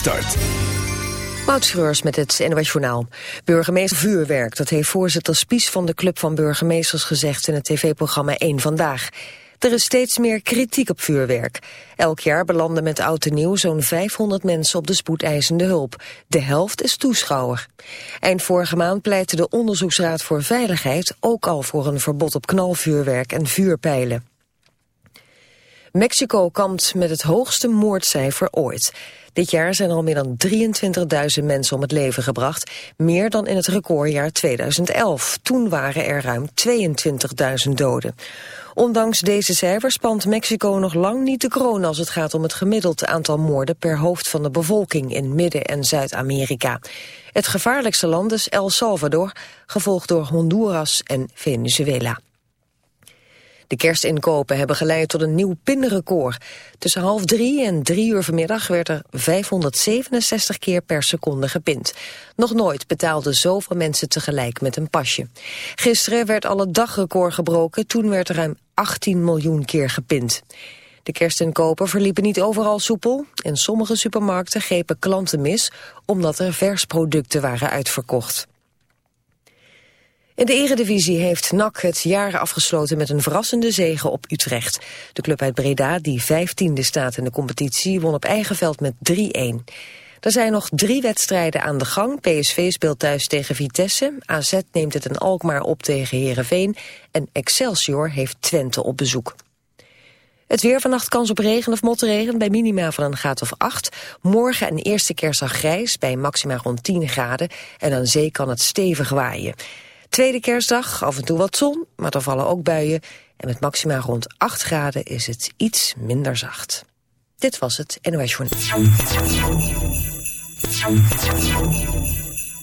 start. Moutschreurs met het NOS. Burgemeester Vuurwerk, dat heeft voorzitter Spies van de Club van Burgemeesters gezegd in het tv-programma 1 Vandaag. Er is steeds meer kritiek op vuurwerk. Elk jaar belanden met oud en nieuw zo'n 500 mensen op de spoedeisende hulp. De helft is toeschouwer. Eind vorige maand pleitte de Onderzoeksraad voor Veiligheid ook al voor een verbod op knalvuurwerk en vuurpijlen. Mexico kampt met het hoogste moordcijfer ooit. Dit jaar zijn al meer dan 23.000 mensen om het leven gebracht, meer dan in het recordjaar 2011. Toen waren er ruim 22.000 doden. Ondanks deze cijfers spant Mexico nog lang niet de kroon als het gaat om het gemiddeld aantal moorden per hoofd van de bevolking in Midden- en Zuid-Amerika. Het gevaarlijkste land is El Salvador, gevolgd door Honduras en Venezuela. De kerstinkopen hebben geleid tot een nieuw pinrecord. Tussen half drie en drie uur vanmiddag werd er 567 keer per seconde gepind. Nog nooit betaalden zoveel mensen tegelijk met een pasje. Gisteren werd al het dagrecord gebroken, toen werd er ruim 18 miljoen keer gepind. De kerstinkopen verliepen niet overal soepel. In sommige supermarkten grepen klanten mis, omdat er versproducten waren uitverkocht. In de eredivisie heeft NAC het jaar afgesloten met een verrassende zege op Utrecht. De club uit Breda, die vijftiende staat in de competitie, won op eigen veld met 3-1. Er zijn nog drie wedstrijden aan de gang. PSV speelt thuis tegen Vitesse, AZ neemt het in Alkmaar op tegen Herenveen en Excelsior heeft Twente op bezoek. Het weer vannacht kans op regen of motregen bij minima van een graad of 8. Morgen een eerste kerstdag grijs bij maxima rond 10 graden en aan zee kan het stevig waaien. Tweede kerstdag, af en toe wat zon, maar er vallen ook buien. En met maxima rond 8 graden is het iets minder zacht. Dit was het NOS Journal.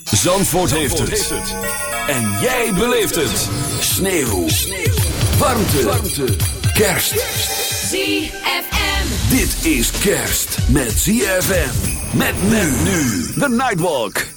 Zandvoort, heeft, het. En jij beleeft het. Sneeuw. Sneeuw. Warmte. Warmte. Kerst. ZFM. Dit is kerst met ZFM. Met men nu. The Nightwalk.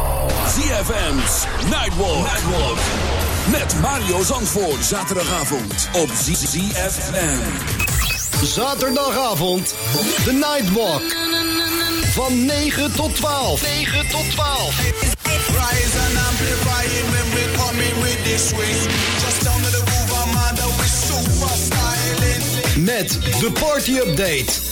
ZFM's Nightwalk. Nightwalk. Met Mario Zandvoort. Zaterdagavond op ZFM. Zaterdagavond. The Nightwalk. Van 9 tot 12. 9 tot 12. Rise and amplify it when we come in with this. Just down to the groove, Armando is super styling. Met de party update.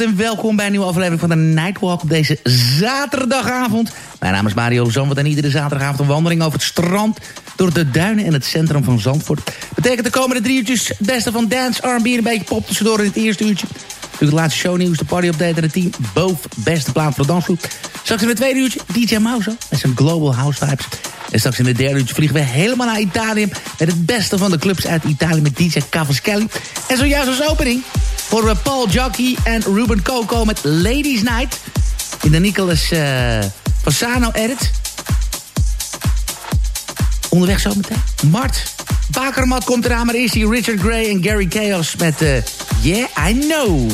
En welkom bij een nieuwe aflevering van de Nightwalk op deze zaterdagavond. Mijn naam is Mario Zandvoort en iedere zaterdagavond een wandeling over het strand... door de duinen en het centrum van Zandvoort. Betekent de komende drie uurtjes het beste van dance, R&B en een beetje pop tussendoor in het eerste uurtje. Natuurlijk het laatste shownieuws, de party-update en het team. Both beste plaat voor de dansgroep. Straks in het tweede uurtje DJ Mouse met zijn Global House Vibes. En straks in het derde uurtje vliegen we helemaal naar Italië... met het beste van de clubs uit Italië met DJ Cavaschelli. En zojuist als opening voor we Paul Jockey en Ruben Coco met Ladies Night. In de Nicolas uh, Fasano edit. Onderweg zometeen. Mart Bakermat komt eraan, maar eerst hier Richard Gray en Gary Chaos met uh, Yeah, I Know.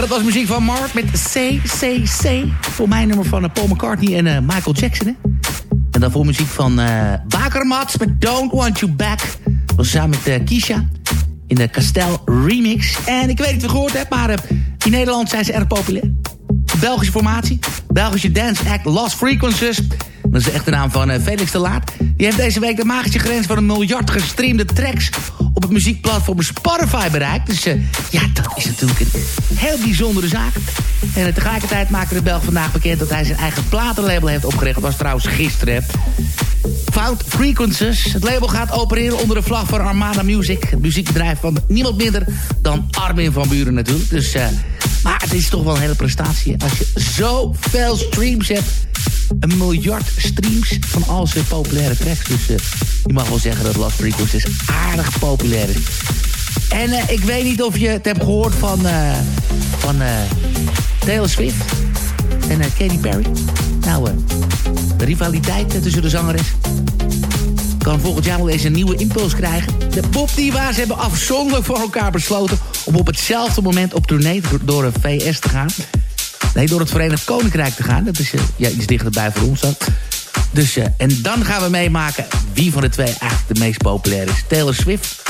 Dat was muziek van Mark met CCC. Voor mijn nummer van uh, Paul McCartney en uh, Michael Jackson. Hè? En dan voor muziek van uh, Bakermats met Don't Want You Back. Dat was samen met Kisha in de Castel remix. En ik weet niet of je gehoord hebt, maar in Nederland zijn ze erg populair. Belgische formatie. Belgische dance act Lost Frequencies. Dat is de echte naam van Felix de Laat. Die heeft deze week de magische grens van een miljard gestreamde tracks op het muziekplatform Spotify bereikt. Dus uh, ja, dat is natuurlijk een heel bijzondere zaak. En tegelijkertijd maakte de Belg vandaag bekend dat hij zijn eigen platenlabel heeft opgericht. Dat was trouwens gisteren. Found Frequencies. Het label gaat opereren onder de vlag van Armada Music. Het muziekbedrijf van niemand minder dan Armin van Buren natuurlijk. Dus, uh, maar het is toch wel een hele prestatie. Als je zoveel streams hebt. Een miljard streams van al zijn populaire tracks. Dus uh, je mag wel zeggen dat Lost Frequencies aardig populair is. En uh, ik weet niet of je het hebt gehoord van, uh, van Taylor Swift en Katy Perry. Nou, de rivaliteit tussen de zangeres kan volgend jaar wel eens een nieuwe impuls krijgen. De popdiva's hebben afzonderlijk voor elkaar besloten... om op hetzelfde moment op tournee door de VS te gaan. Nee, door het Verenigd Koninkrijk te gaan. Dat is uh, ja, iets dichterbij voor ons dan. Dus, uh, en dan gaan we meemaken wie van de twee eigenlijk de meest populair is. Taylor Swift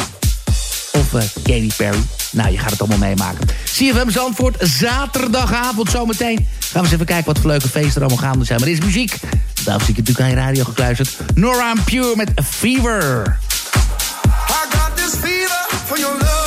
of uh, Katy Perry. Nou, je gaat het allemaal meemaken. CFM Zandvoort, zaterdagavond zometeen. Gaan we eens even kijken wat voor leuke feesten er allemaal gaande zijn. Maar er is muziek. Daarom zie ik natuurlijk aan je radio gekluisterd. Nora Pure met Fever. I got this fever for your love.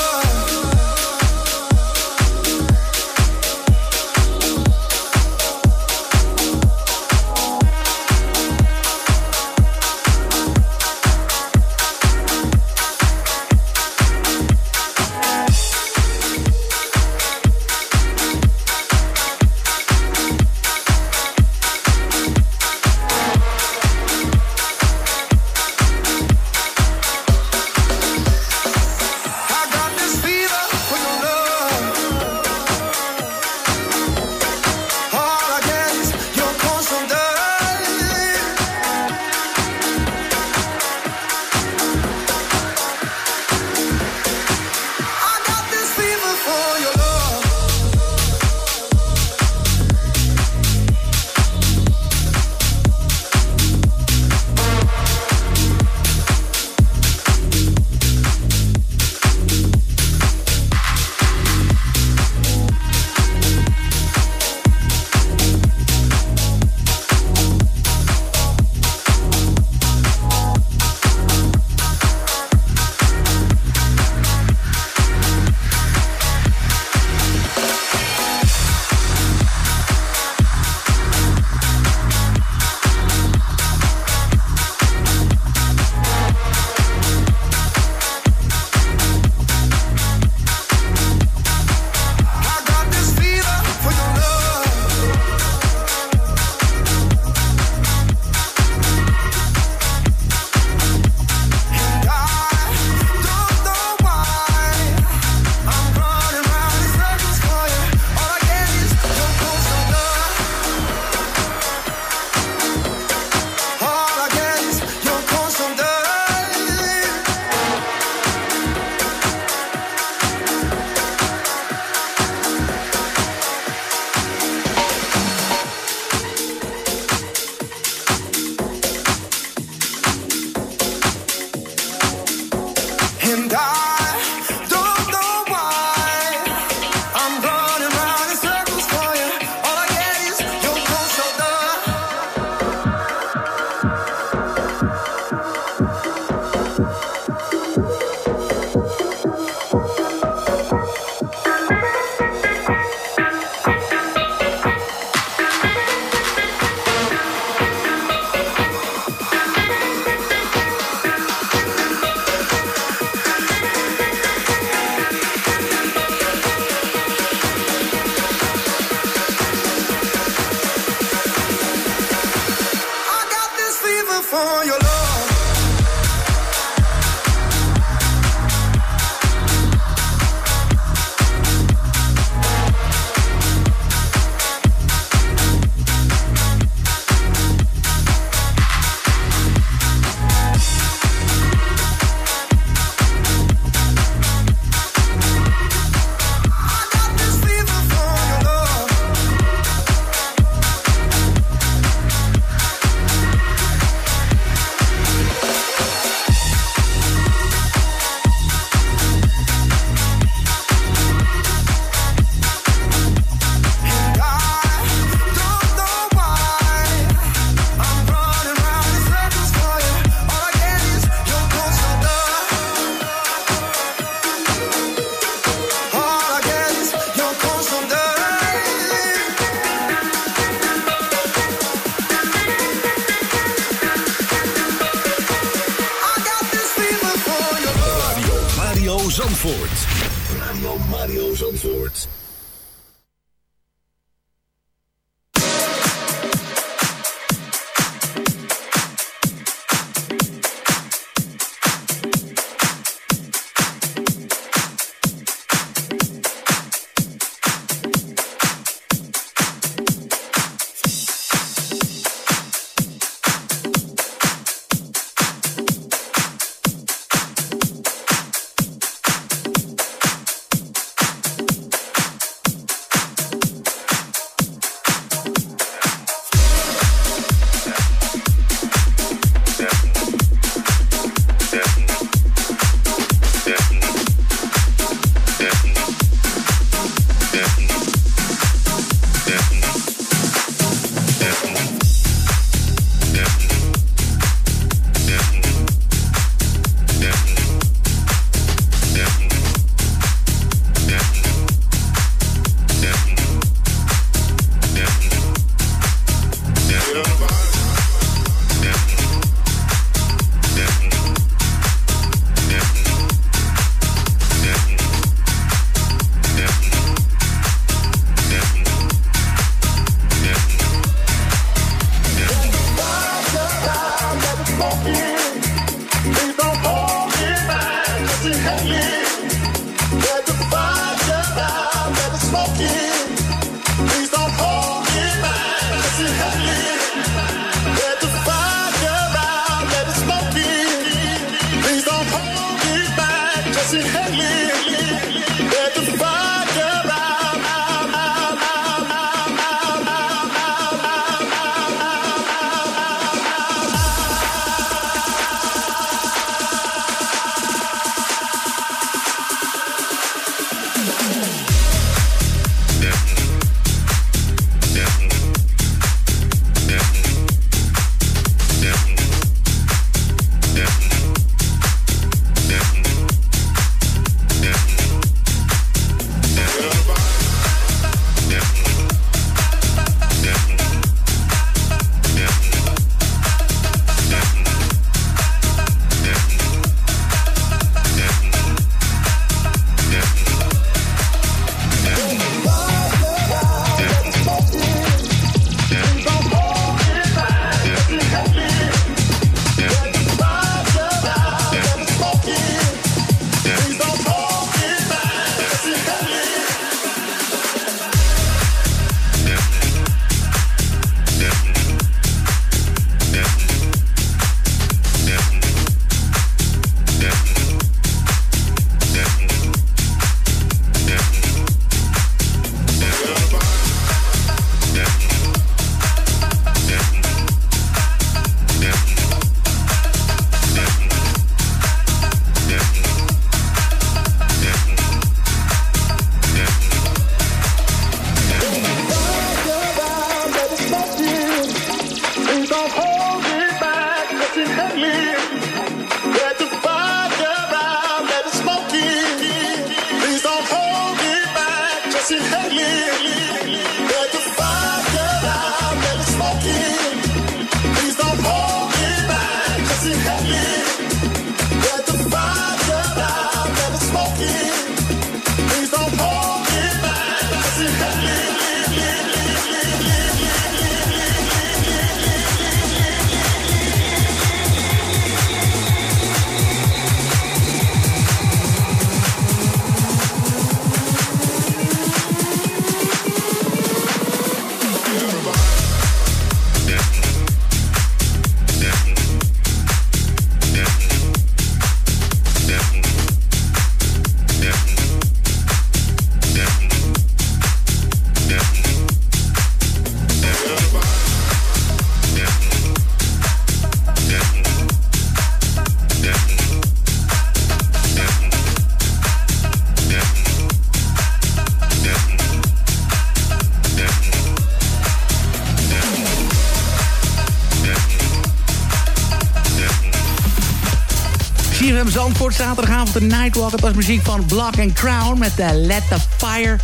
Zaterdagavond de Nightwalk. Het was muziek van Block and Crown met uh, Let the Fire.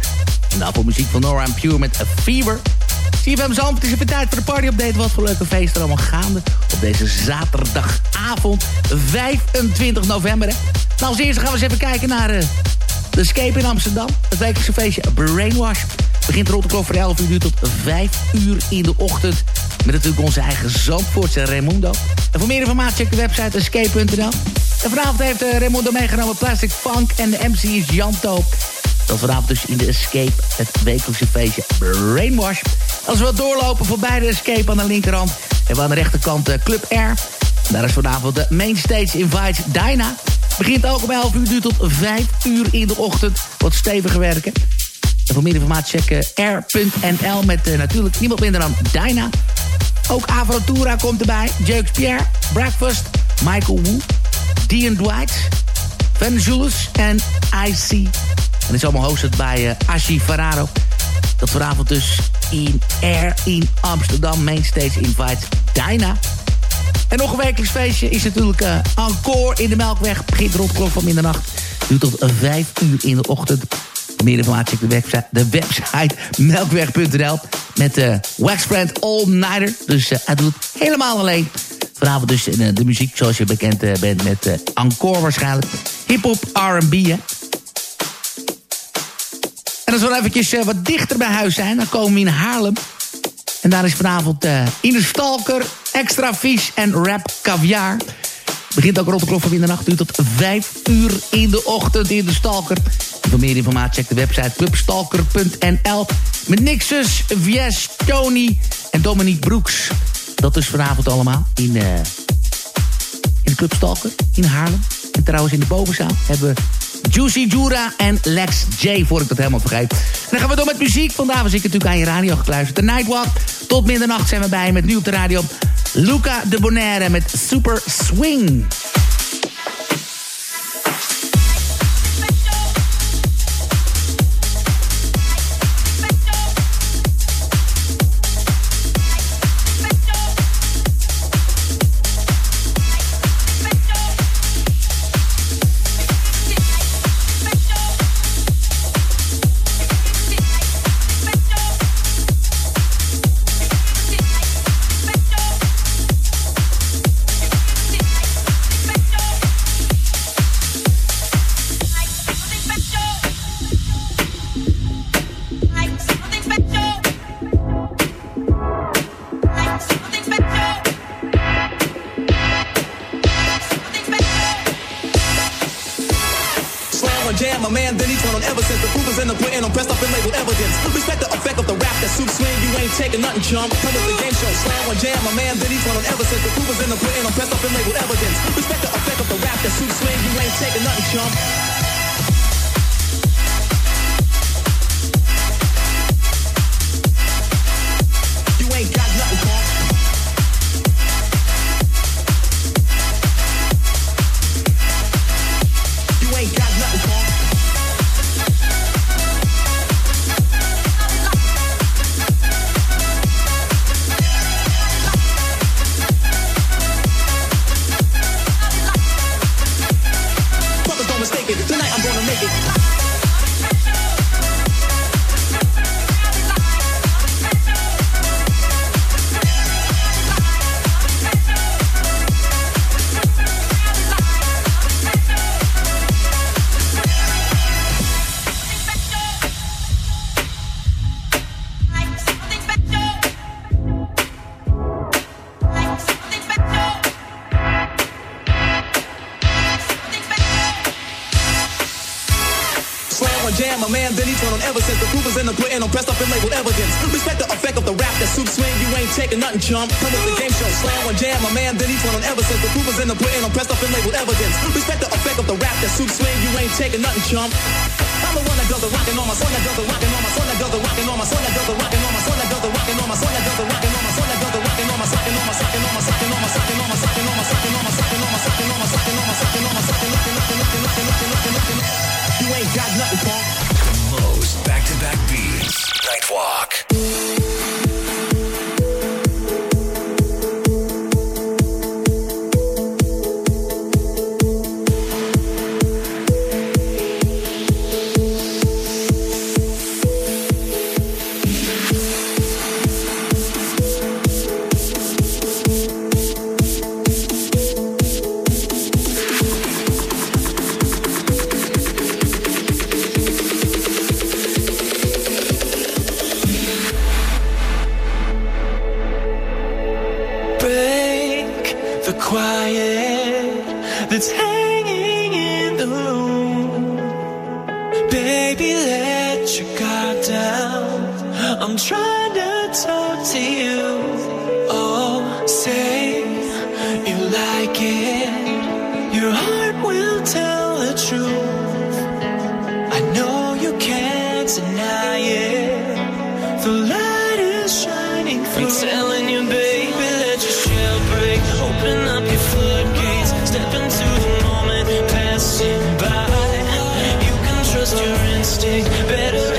En daarvoor muziek van Nora Pure met A Fever. CFM Zand, het is tijd voor de party-update. Wat voor leuke feesten allemaal gaande op deze zaterdagavond, 25 november. Nou, als eerste gaan we eens even kijken naar uh, de Escape in Amsterdam. Het wekelijkse feestje Brainwash. Begint rond de klok van 11 uur tot 5 uur in de ochtend. Met natuurlijk onze eigen Zandvoortse Raimundo. En voor meer informatie check de website escape.nl. En vanavond heeft uh, Raimundo meegenomen Plastic Funk en de MC is Janto. Dat vanavond dus in de Escape, het wekelijkse feestje Brainwash. Als we wat doorlopen voorbij de Escape aan de linkerhand... hebben we aan de rechterkant uh, Club Air. Daar is vanavond de Mainstage Invite Dyna. Begint ook om 11 uur, duurt tot 5 uur in de ochtend. Wat steviger werken. En voor meer informatie checken air.nl met uh, natuurlijk niemand minder dan Dyna. Ook Avrotura komt erbij. Jukes Pierre, Breakfast, Michael Wu, Dean Dwight, Van Jules en IC. En is allemaal hosted bij uh, Ashi Ferraro. Dat vanavond dus in Air in Amsterdam. Mainstage Invite Dyna. En nog een wekelijks feestje is natuurlijk uh, Encore in de Melkweg. Begint rond klok van middernacht. Duurt tot 5 uur in de ochtend. Meer informatie op de website, de website melkweg.nl met de uh, Waxbrand All Nighter. Dus uh, hij doet het helemaal alleen. Vanavond dus uh, de muziek zoals je bekend uh, bent met uh, Encore waarschijnlijk. Hip-hop, R&B hè. En als we eventjes wat dichter bij huis zijn, dan komen we in Haarlem. En daar is vanavond in de Stalker, extra vis en rap caviar. Begint ook rond de klok van middernacht uur tot 5 uur in de ochtend in de Stalker. En voor meer informatie check de website clubstalker.nl. Met Nixus, Vies, Tony en Dominique Broeks. Dat is vanavond allemaal in, uh, in de Club Stalker in Haarlem. En trouwens in de bovenzaal hebben we Juicy Jura en Lex J, voor ik dat helemaal vergeet. Dan gaan we door met muziek. Vandaag was ik natuurlijk aan je radio gekluisterd. De Nightwalk. Tot middernacht zijn we bij met nu op de radio Luca de Bonaire met Super Swing. One man, then each one on ever since the proof is in the pudding. I'm pressed up and labeled evidence. Respect the effect of the rap that suits swing. You ain't taking nothing, chump. Come with the game show. Slam one jam, a man, then each one on ever since the proof is in the pudding. I'm pressed up and labeled evidence. Respect the effect of the rap that suits swing. You ain't taking nothing, chump. I'm the one that does the rockin' on my son that does the rockin' on my son that does the rockin' on my son that does the rockin' on my son that does the rockin' on my son that does the rockin' trust your instinct? Better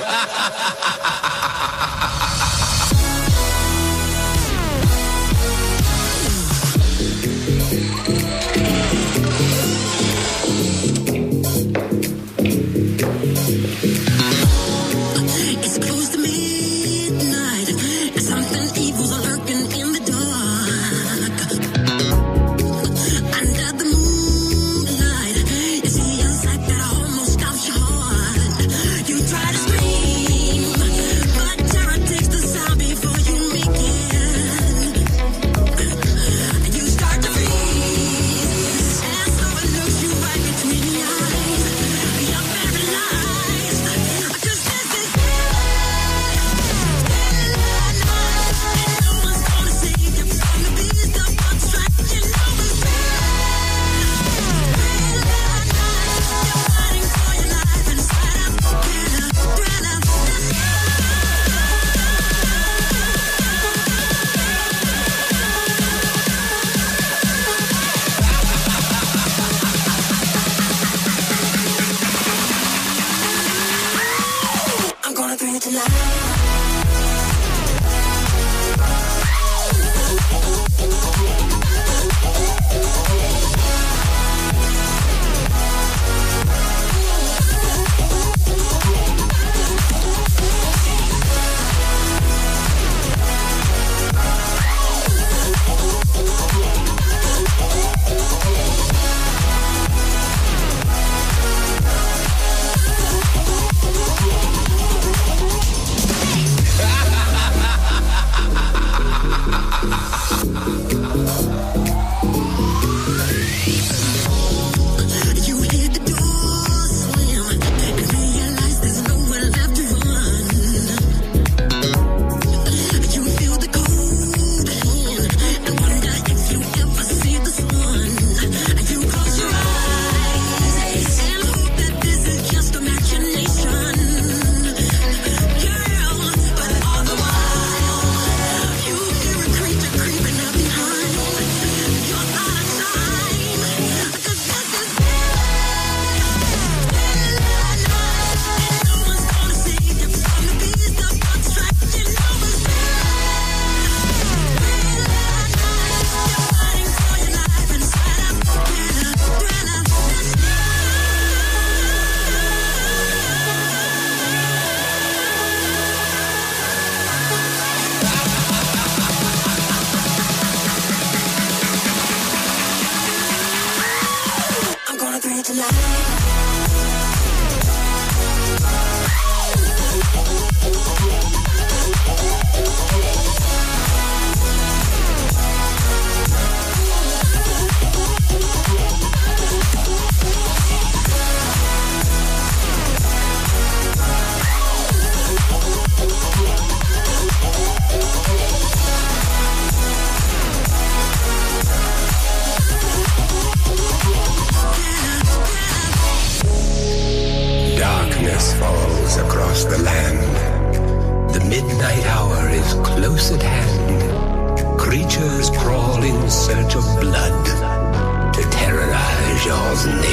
Ha ha ha.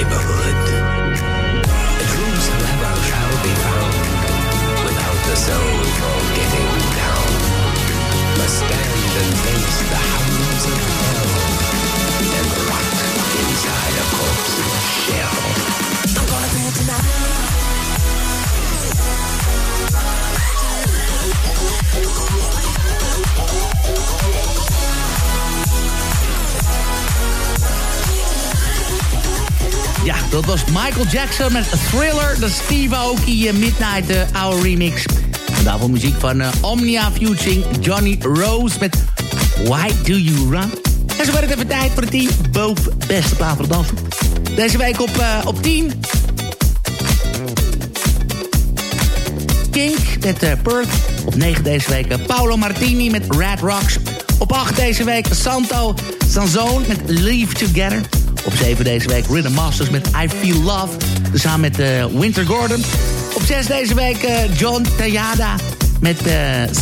Neighborhood. Whosoever shall be found without the soul for getting down must stand and face the hounds of hell and rot inside a corpse's shell. I'm gonna it tonight. Ja, dat was Michael Jackson met Thriller, de Steve Aoki eh, Midnight Hour remix. Daarvoor muziek van eh, Omnia featuring Johnny Rose met Why Do You Run? En zo werd het even tijd voor de 10 boven beste plaat voor dansgroep. Deze week op, eh, op 10. Kink met Perth. Op 9 deze week Paolo Martini met Red Rocks. Op 8 deze week Santo Sanzone met Leave Together. Op 7 deze week Rhythm Masters met I Feel Love. Samen met eh, Winter Gordon. Op 6 deze week eh, John Tayada met eh,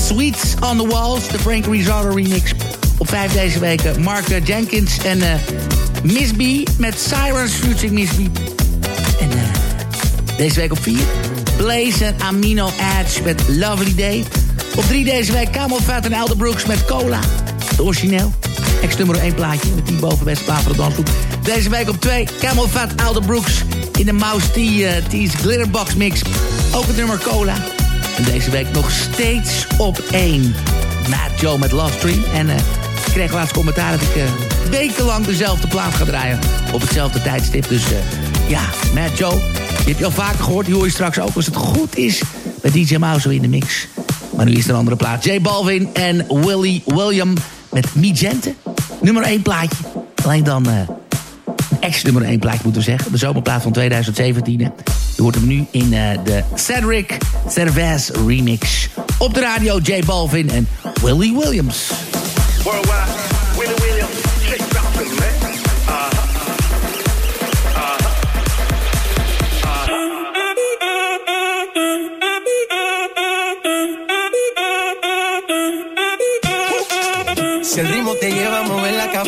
Sweets on the Walls. De Frank Rizzardo remix. Op 5 deze week Mark Jenkins en Miss B met Sirens featuring Miss B. En deze week op 4 Blaze en Amino Edge met Lovely Day. Op 3 deze week Camel Fat en Elder Brooks met Cola. De origineel. Ex nummer 1 plaatje met 10 bovenbeste plaat voor de dansgroep. Deze week op 2 Camel Fat Elder Brooks in de Mouse T, uh, Glitterbox mix. Ook het nummer Cola. En deze week nog steeds op 1 Matt Joe met Love Stream. En eh, ik kreeg laatst commentaar dat ik eh, wekenlang dezelfde plaat ga draaien. Op hetzelfde tijdstip. Dus eh, ja, Matt Joe. Die heb je al vaker gehoord. Die hoor je straks ook als het goed is. Bij DJ Mouse in de mix. Maar nu is er een andere plaat. J Balvin en Willie William met Migente. Nummer 1 plaatje. Alleen dan eh, een ex-nummer 1 plaatje moeten we zeggen. De zomerplaat van 2017. hè. Je hoort hem nu in eh, de Cedric Cervez remix. Op de radio J Balvin en Willie Williams.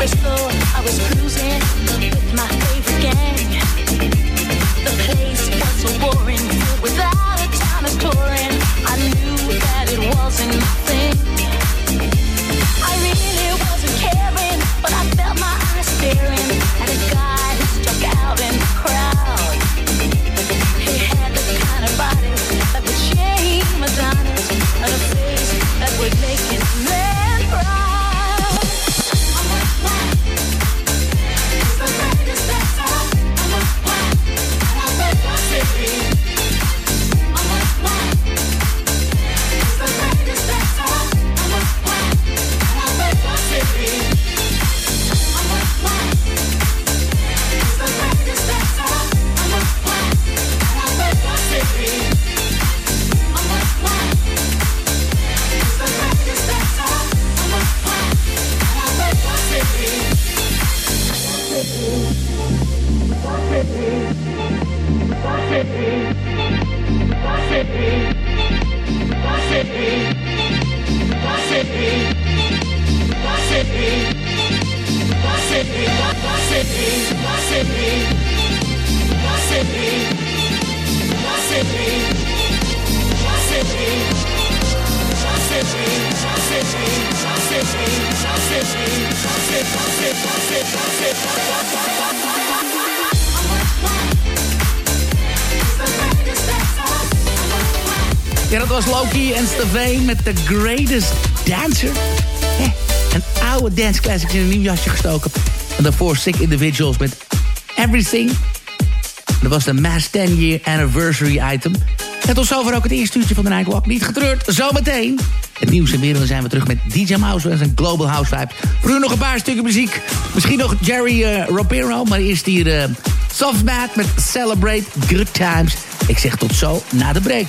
I was cruising with my favorite The Greatest Dancer. Een oude dance classic in een nieuw jasje gestoken. En daarvoor Sick Individuals met Everything. Dat was de Mass 10 Year Anniversary item. En tot zover ook het eerste uurtje van de Nightwalk. Niet getreurd, zometeen. Het nieuws en dan zijn we terug met DJ Mouse en zijn Global House Vibe. Voor u nog een paar stukken muziek. Misschien nog Jerry uh, maar eerst hier uh, Softmat met Celebrate Good Times. Ik zeg tot zo na de break.